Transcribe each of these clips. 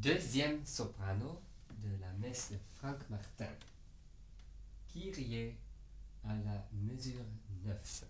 deuxième soprano de la messe de Franck Martin. Kyrie à la mesure 9.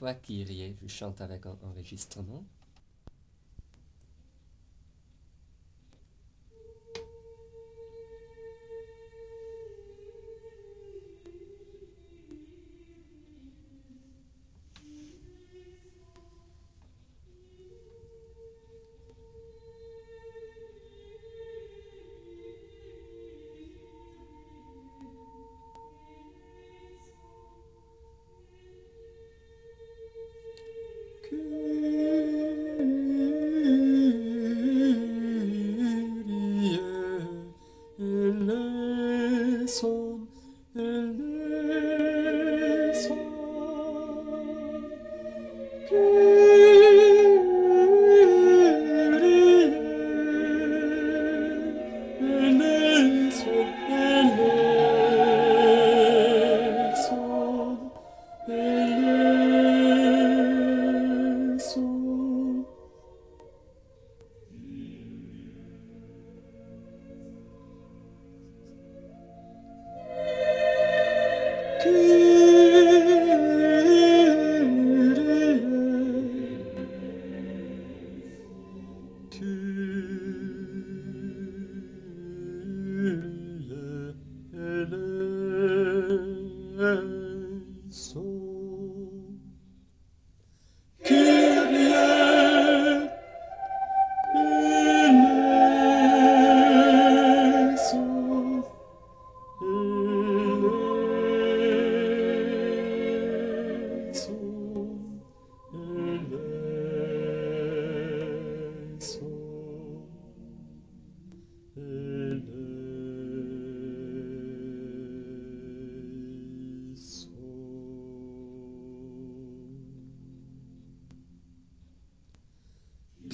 fois qu'il riait, je chante avec un enregistrement. Mm-hmm.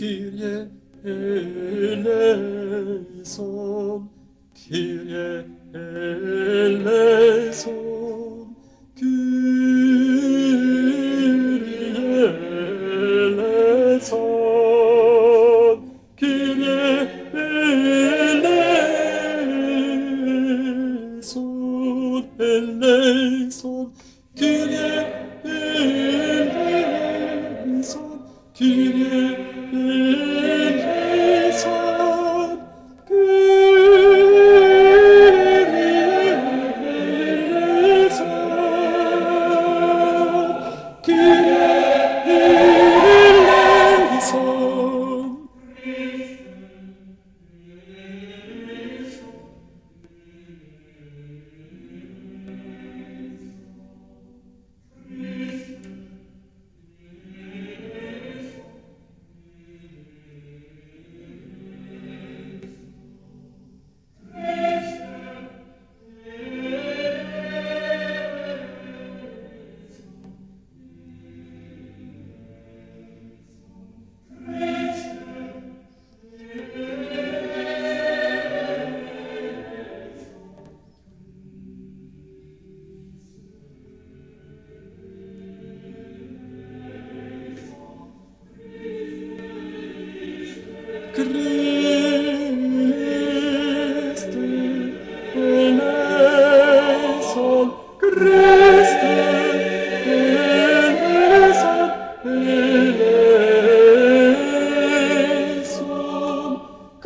Kyrie eleison, Kyrie eleison.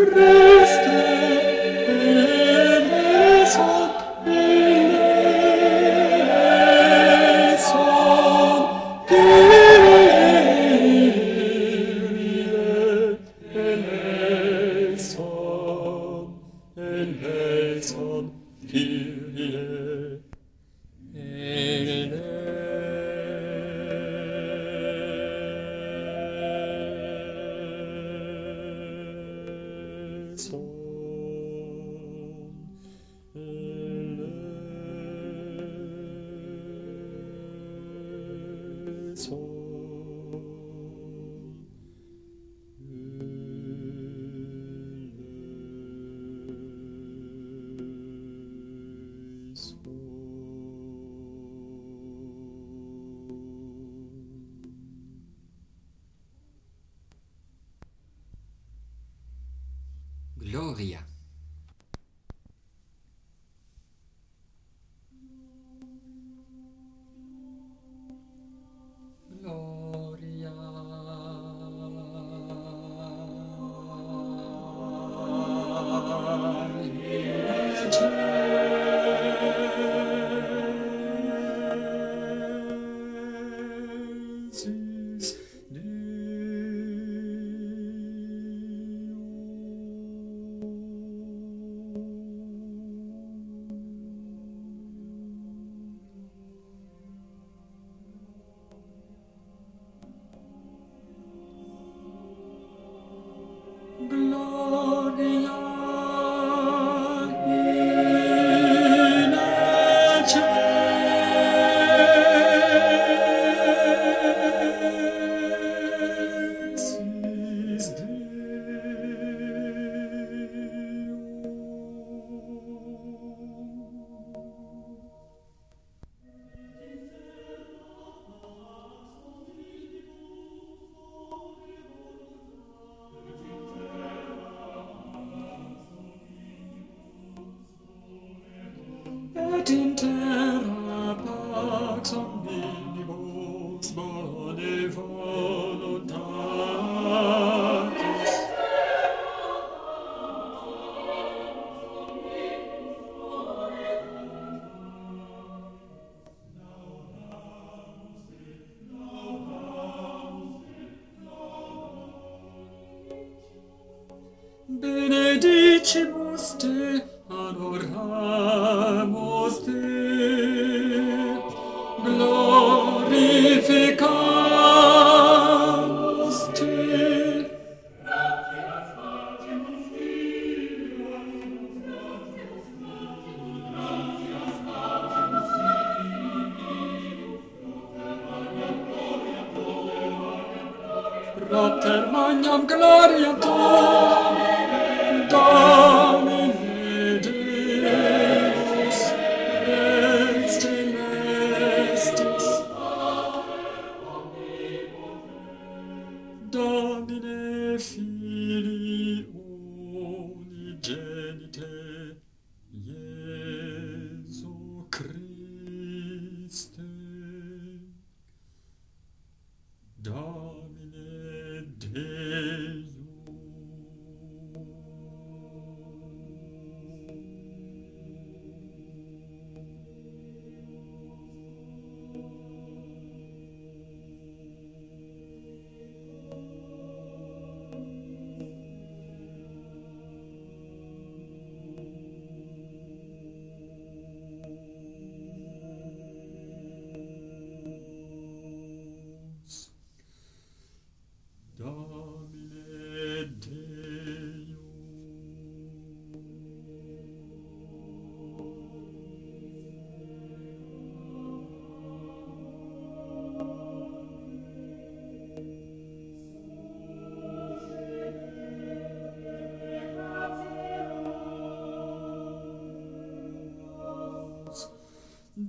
Creo Gloria.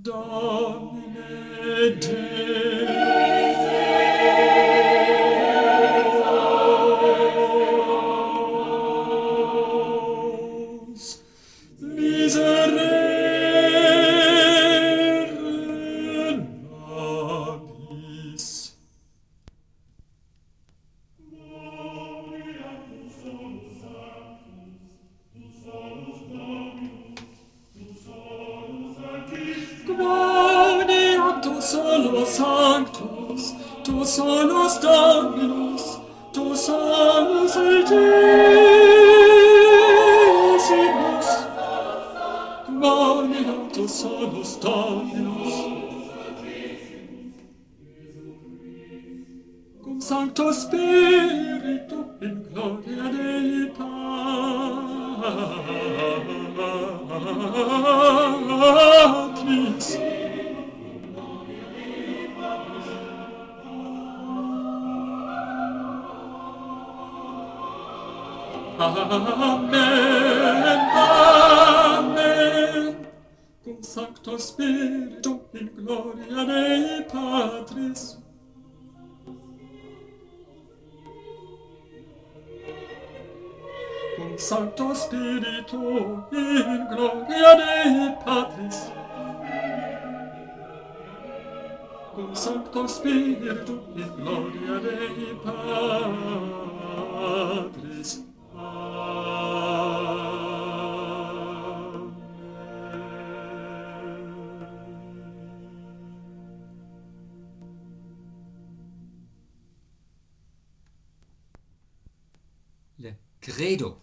dawn. Amen, Amen. Cum Sancto Spiritu in gloria Dei Patris. Cum Sancto Spiritu in gloria Dei Patris. Cum Sancto Spiritu in gloria Dei Patris. kredo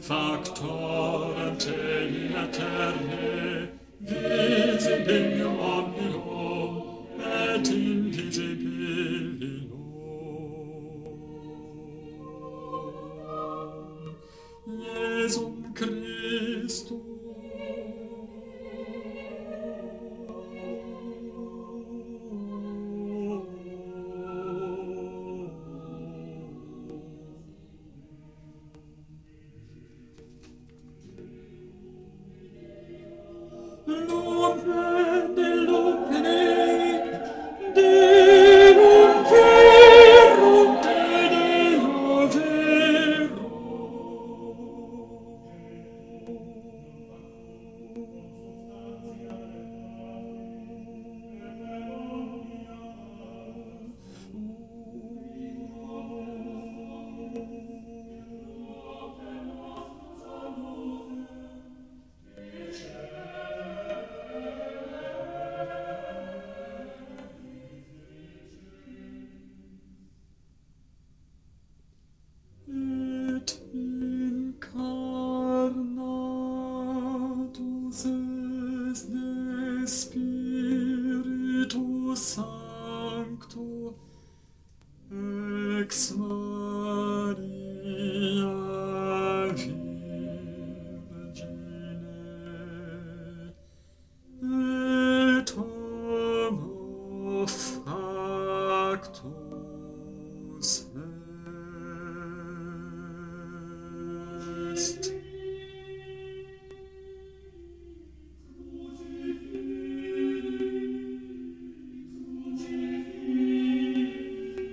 factorem te in aeterne, visibim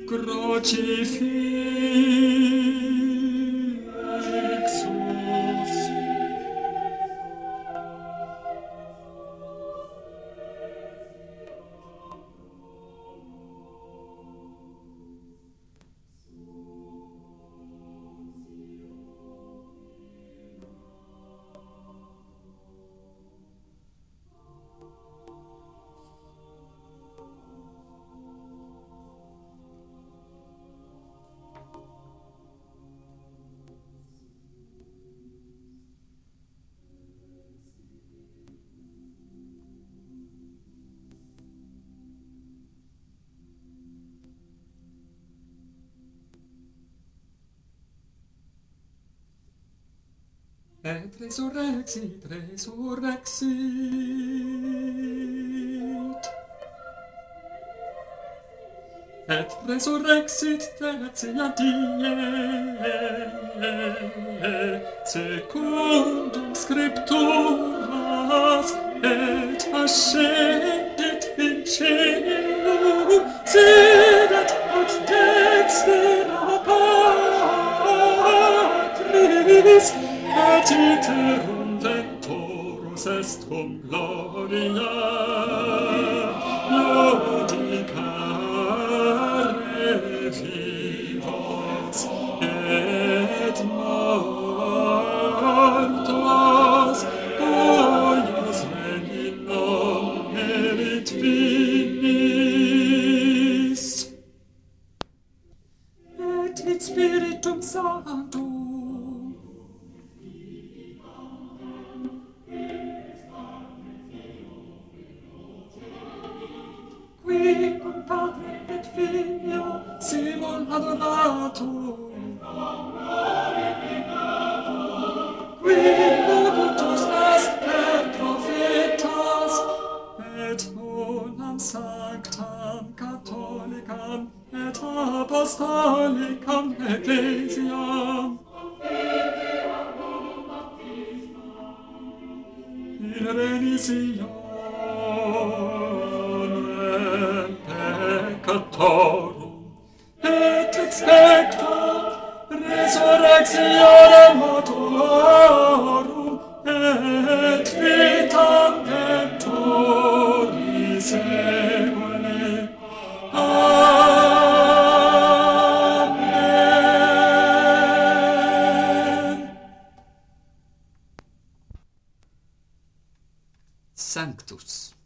Crocifisso Et resurrexit, resurrexit. Et resurrexit tertia die, secundum scripturas, et ascendit in cielo, sedet ad dextera patris, Agiterum ventorus est cum gloria, Filio, Simon adoratum. Qui locutus est per prophetas, et unam sanctam catholicam et apostolicam ecclesiam. In renision, Cactus.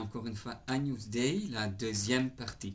Encore une fois, Agnus Dei, la deuxième partie.